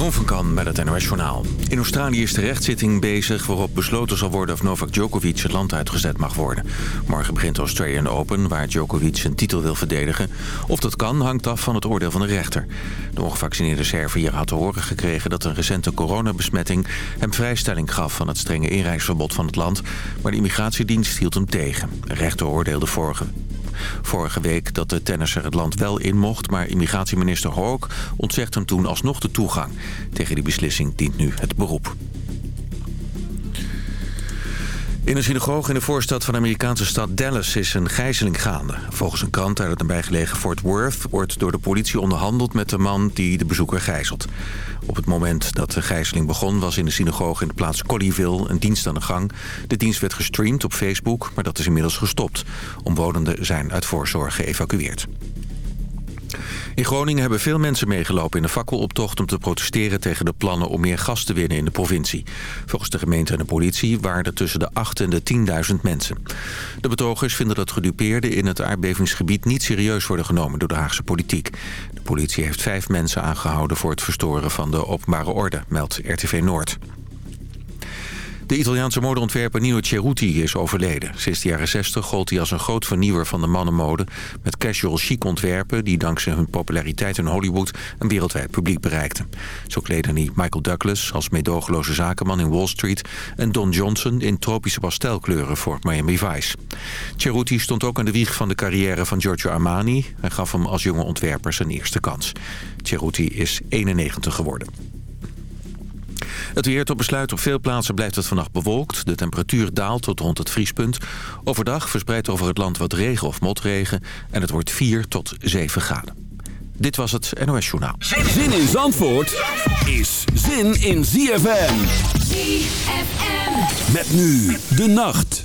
Jeroen van Kan met het NOS Journaal. In Australië is de rechtszitting bezig waarop besloten zal worden of Novak Djokovic het land uitgezet mag worden. Morgen begint de Australian Open, waar Djokovic zijn titel wil verdedigen. Of dat kan, hangt af van het oordeel van de rechter. De ongevaccineerde Serviër had te horen gekregen dat een recente coronabesmetting hem vrijstelling gaf van het strenge inreisverbod van het land. Maar de immigratiedienst hield hem tegen. De rechter oordeelde vorige Vorige week dat de tennisser het land wel in mocht... maar immigratieminister Hoek ontzegt hem toen alsnog de toegang. Tegen die beslissing dient nu het beroep. In een synagoge in de voorstad van de Amerikaanse stad Dallas is een gijzeling gaande. Volgens een krant uit het nabijgelegen Fort Worth wordt door de politie onderhandeld met de man die de bezoeker gijzelt. Op het moment dat de gijzeling begon was in de synagoge in de plaats Colleyville een dienst aan de gang. De dienst werd gestreamd op Facebook, maar dat is inmiddels gestopt. Omwonenden zijn uit voorzorg geëvacueerd. In Groningen hebben veel mensen meegelopen in de fakkeloptocht... om te protesteren tegen de plannen om meer gas te winnen in de provincie. Volgens de gemeente en de politie waren er tussen de 8 en de 10.000 mensen. De betogers vinden dat gedupeerden in het aardbevingsgebied... niet serieus worden genomen door de Haagse politiek. De politie heeft vijf mensen aangehouden voor het verstoren van de openbare orde, meldt RTV Noord. De Italiaanse modeontwerper Nino Cerruti is overleden. Sinds de jaren 60 gold hij als een groot vernieuwer van de mannenmode... met casual chic ontwerpen die dankzij hun populariteit in Hollywood... een wereldwijd publiek bereikten. Zo kleden hij Michael Douglas als meedogenloze zakenman in Wall Street... en Don Johnson in tropische pastelkleuren voor Miami Vice. Cerruti stond ook aan de wieg van de carrière van Giorgio Armani... en gaf hem als jonge ontwerper zijn eerste kans. Cerruti is 91 geworden. Het weer tot besluit. Op veel plaatsen blijft het vannacht bewolkt. De temperatuur daalt tot rond het vriespunt. Overdag verspreidt over het land wat regen of motregen. En het wordt 4 tot 7 graden. Dit was het NOS Journaal. Zin in Zandvoort is zin in ZFM. ZFM. Met nu de nacht.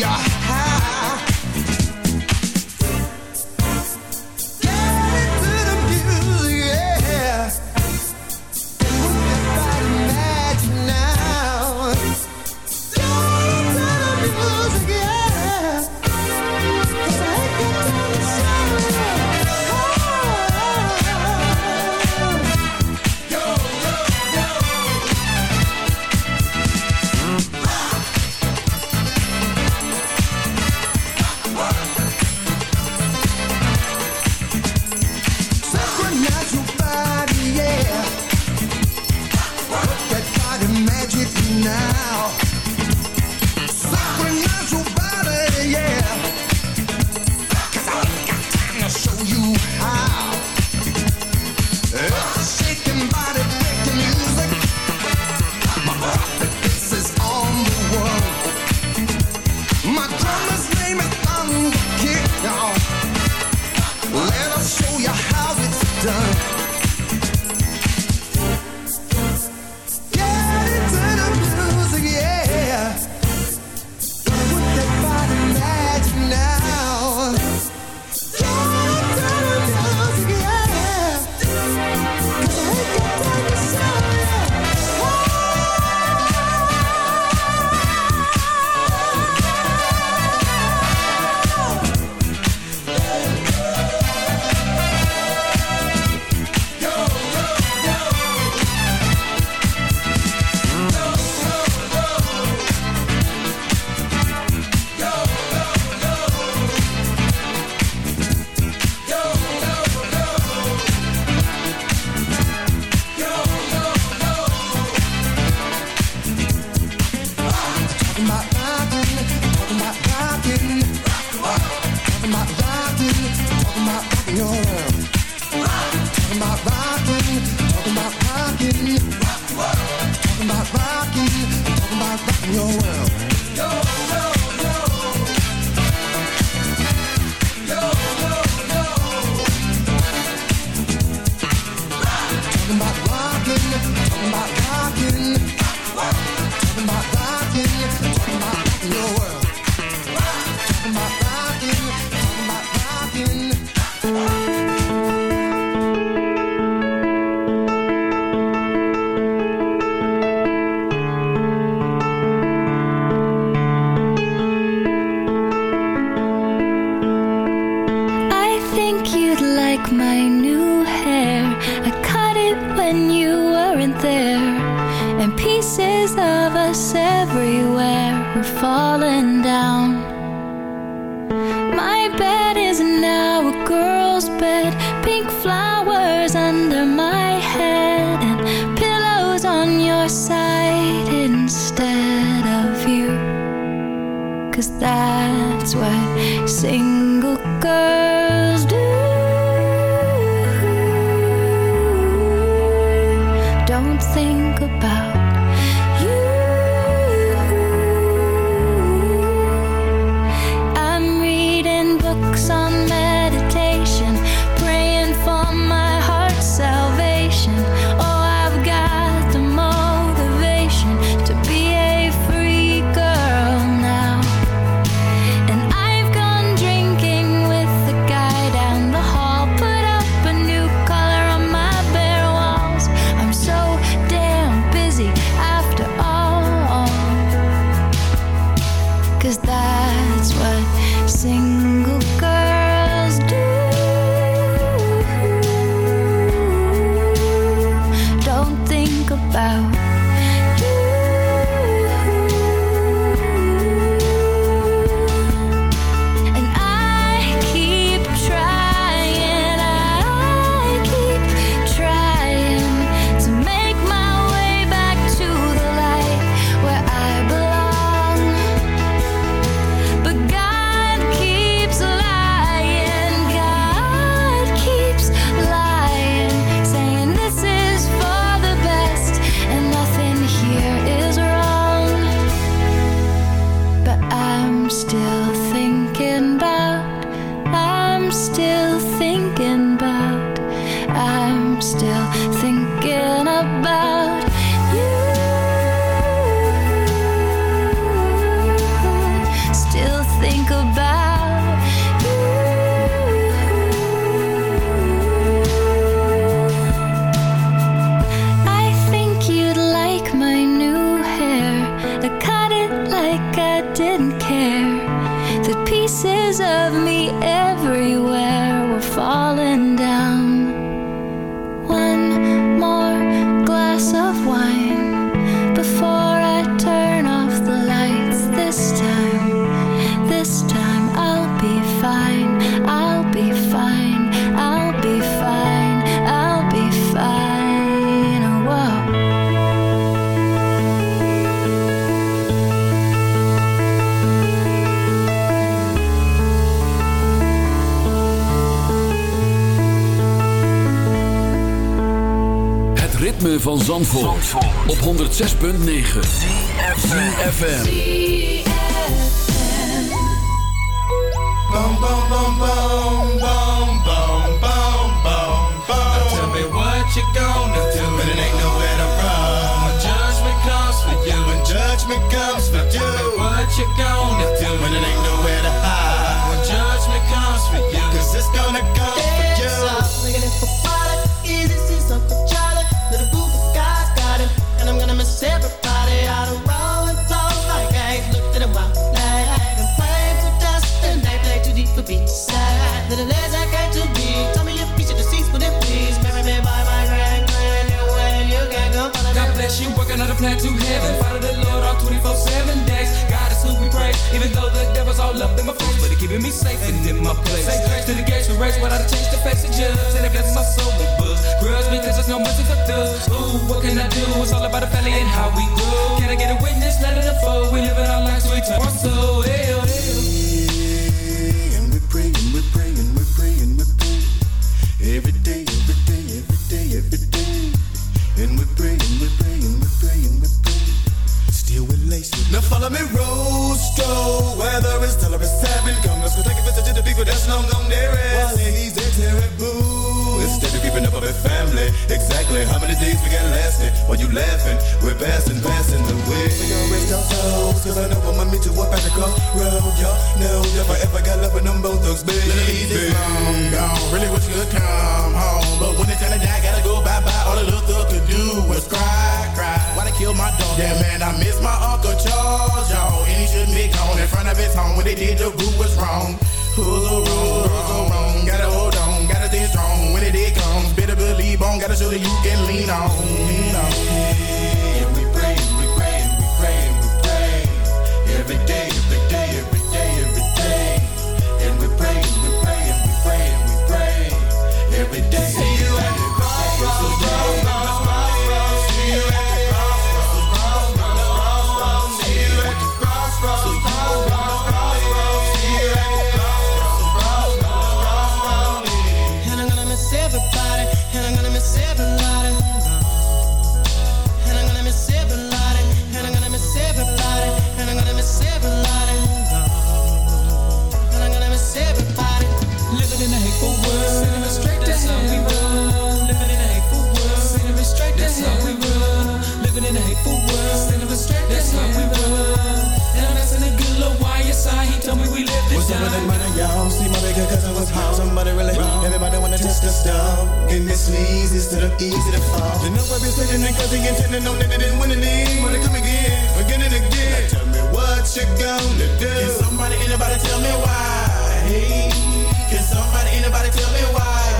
Ya van Zandvoort, op 106.9 CFFM Boom, boom, boom, boom, boom, boom, boom, boom, boom. Now tell me what you gonna do when it ain't nowhere to run. When judgment comes for you, when judgment comes for you. Tell me what you gonna do when it ain't nowhere to hide. When judgment comes for you, 'cause it's gonna come you, working on a plan to heaven. Follow the Lord all 24 7 days. God is who we praise, even though the devil's all up in my face. But he keeping me safe and in my place. Say grace to the gates we race, without a change to face the judge. And it blesses my soul with books. Grudge because there's no mercy for thugs. Ooh, what can I do? It's all about the family and how we grow. Can I get a witness? Let it unfold. We living our lives, we turn our soul. Hell, oh, meet you up at the crossroad. Y'all know if I ever got love with them both thugs, baby. This long gone, really wish you could come home. But when it's time to die, gotta go bye-bye. All the little thug could do was cry, cry. Why they kill my dog? Yeah, man, I miss my Uncle Charles, y'all. And he shouldn't be gone in front of his home. When they did, the group was wrong. Who's so wrong, who's so wrong. Gotta hold on, gotta stay strong. When the day comes, better believe on. Gotta show that you can lean on. Lean on. And we praying, we praying, we praying, we praying. Every every day. See you at the crossroads. y'all. See my bigger cousin was home. Somebody really wrong. Everybody wanna test the stuff. Give me leads instead of easy to fall. You The number be sitting and cousin intending on that it, didn't win any. Wanna come again, again and again. Now tell me what you gonna do. Can somebody, anybody tell me why? Can somebody, anybody tell me why?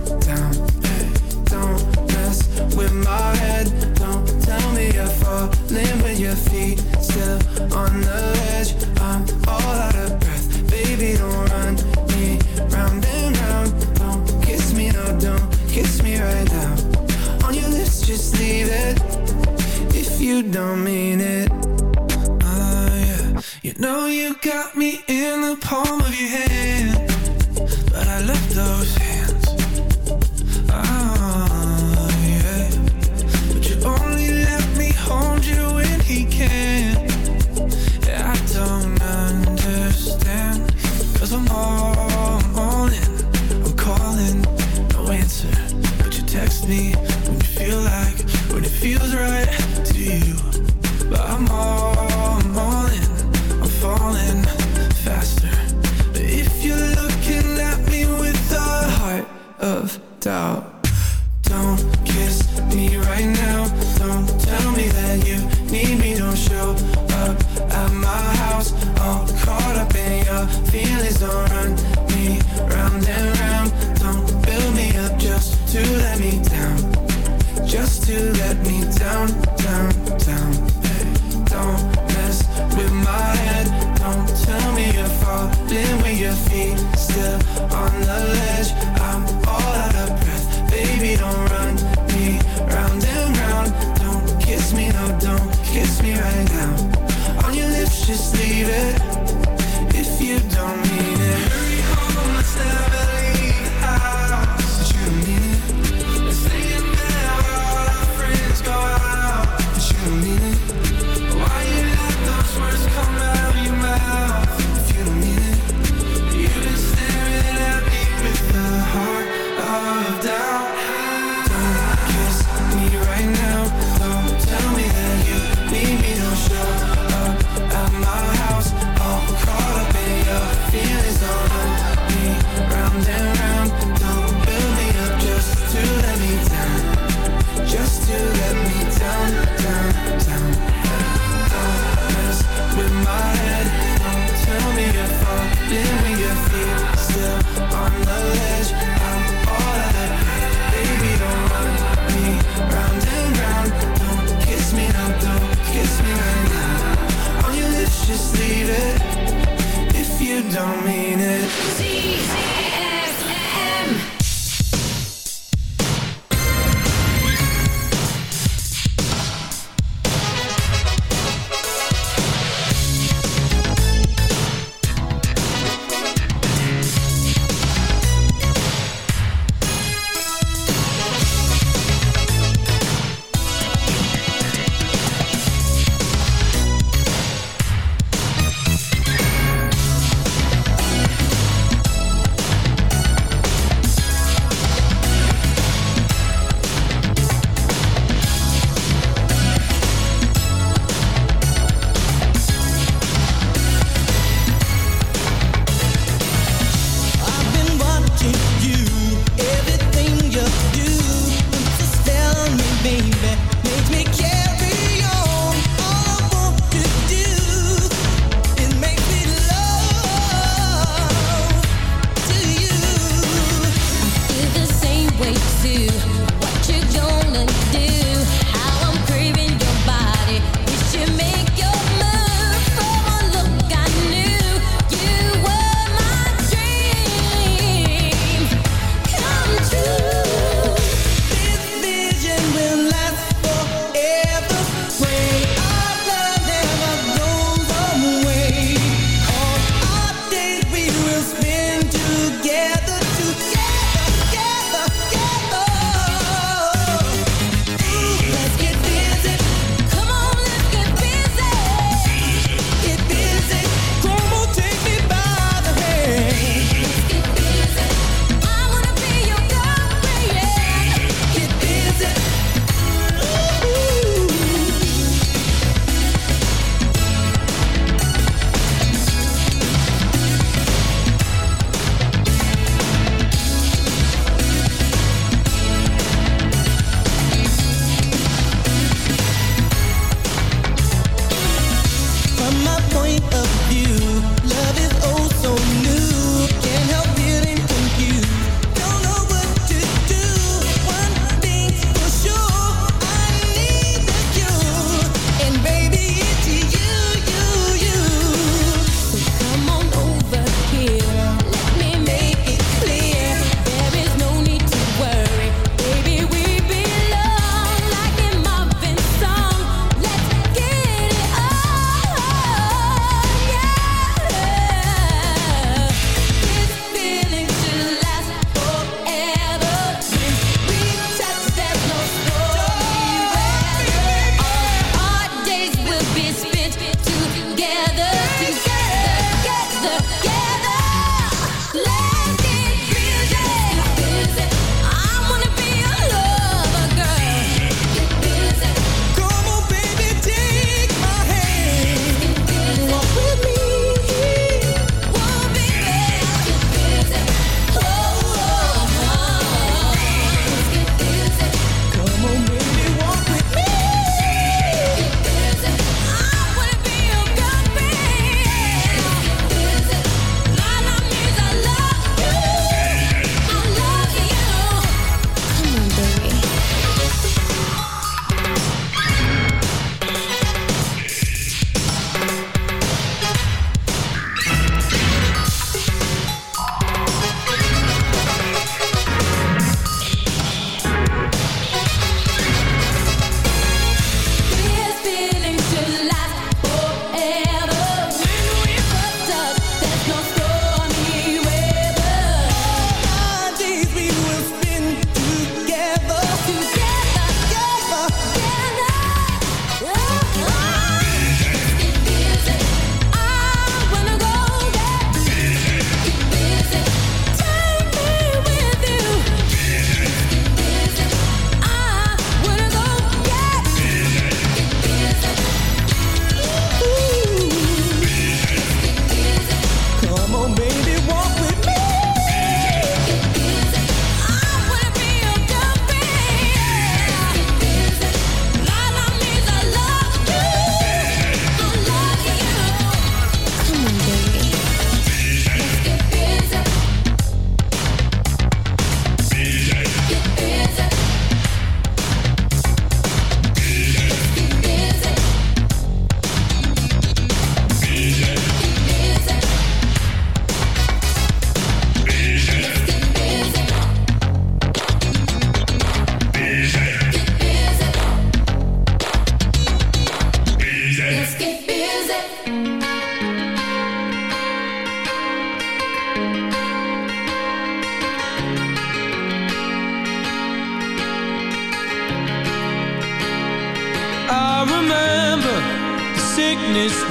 Head. Don't tell me you're falling with your feet still on the edge. I'm all out of breath. Baby, don't run me round and round. Don't kiss me, no, don't kiss me right now. On your lips, just leave it if you don't mean it. Oh, yeah. You know you got me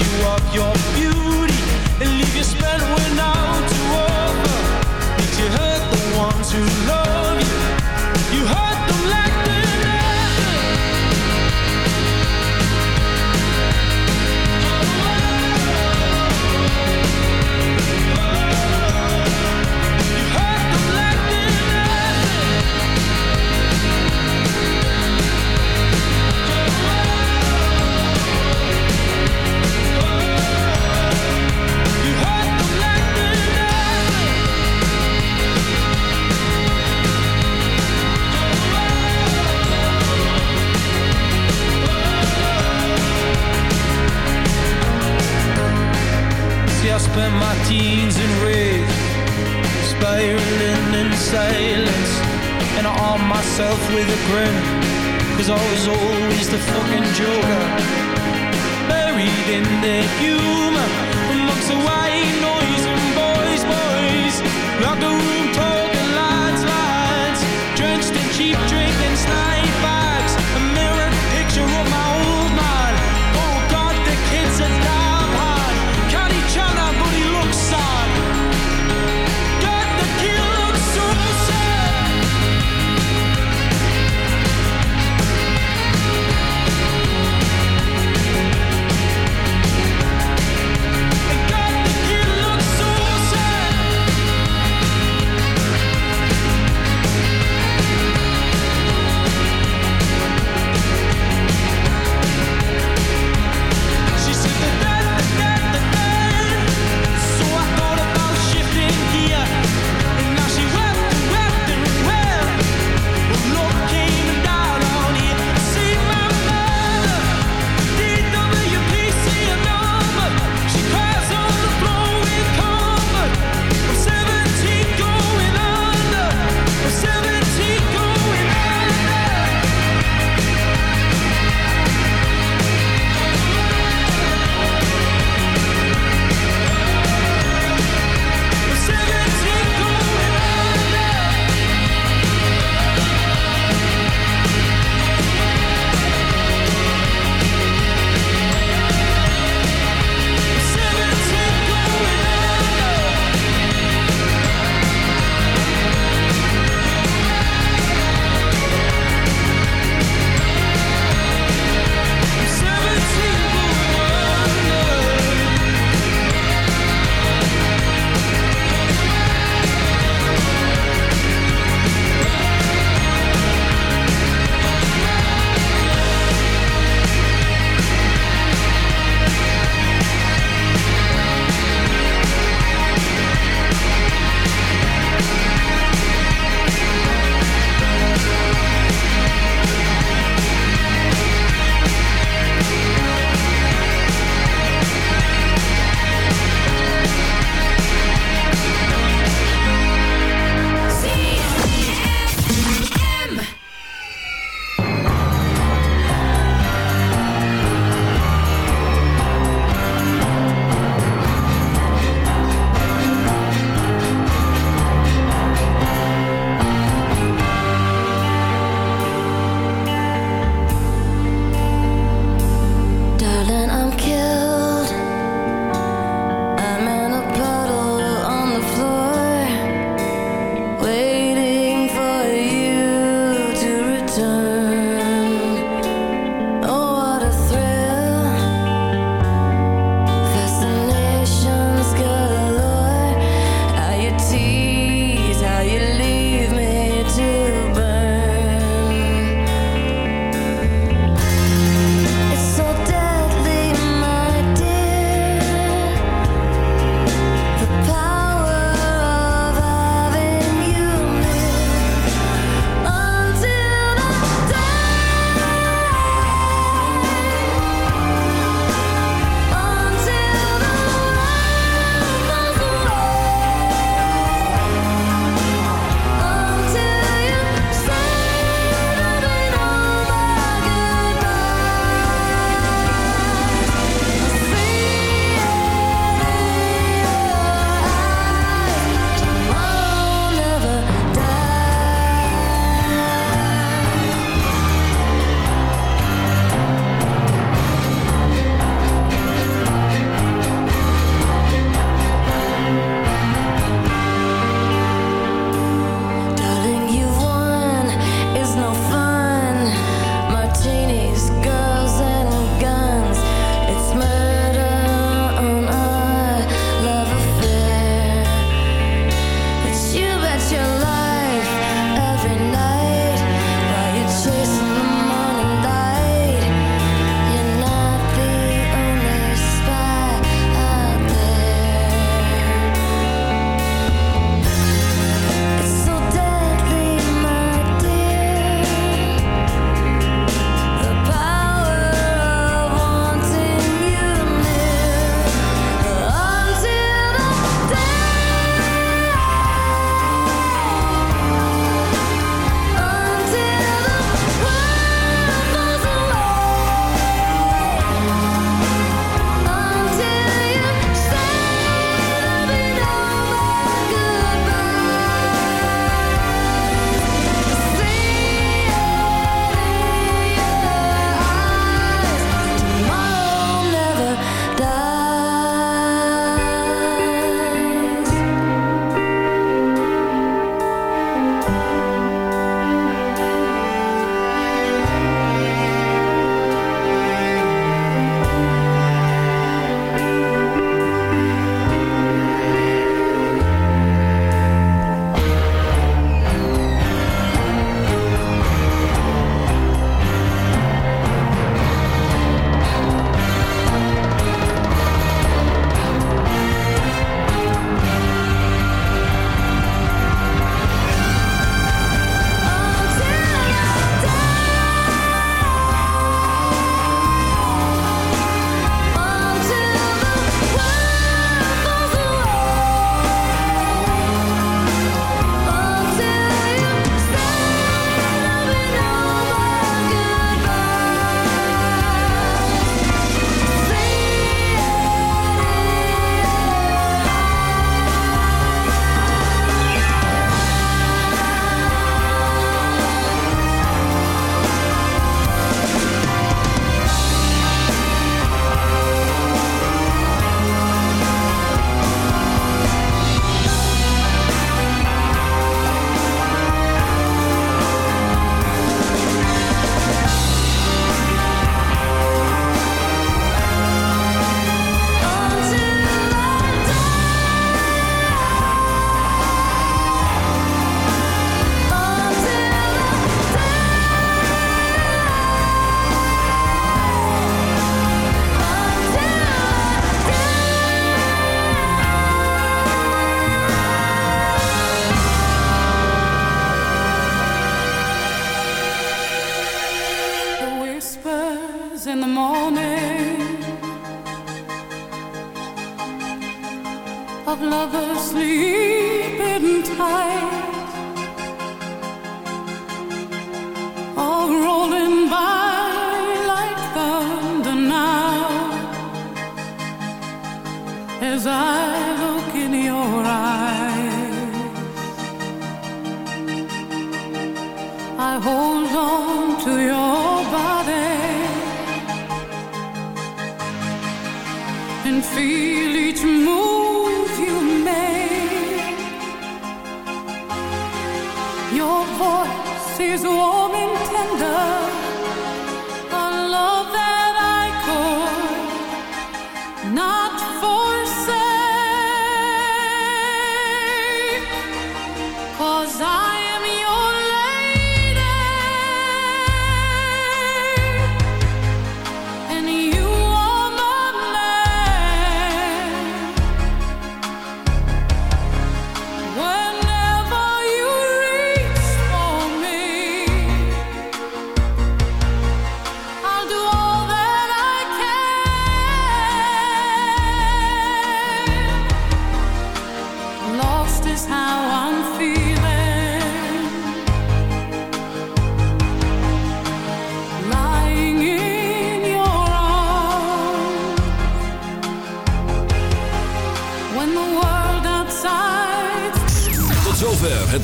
you your beauty and leave you spent when out to over. Makes you hurt the ones who love spent my teens in rage, spiraling in silence, and I arm myself with a grin, cause I was always the fucking joker. Buried in their humor, amongst the white noise and boys, boys, locker room talking lines, lines, drenched in cheap drink and snipe flowers in the morning of lovers sleeping tight.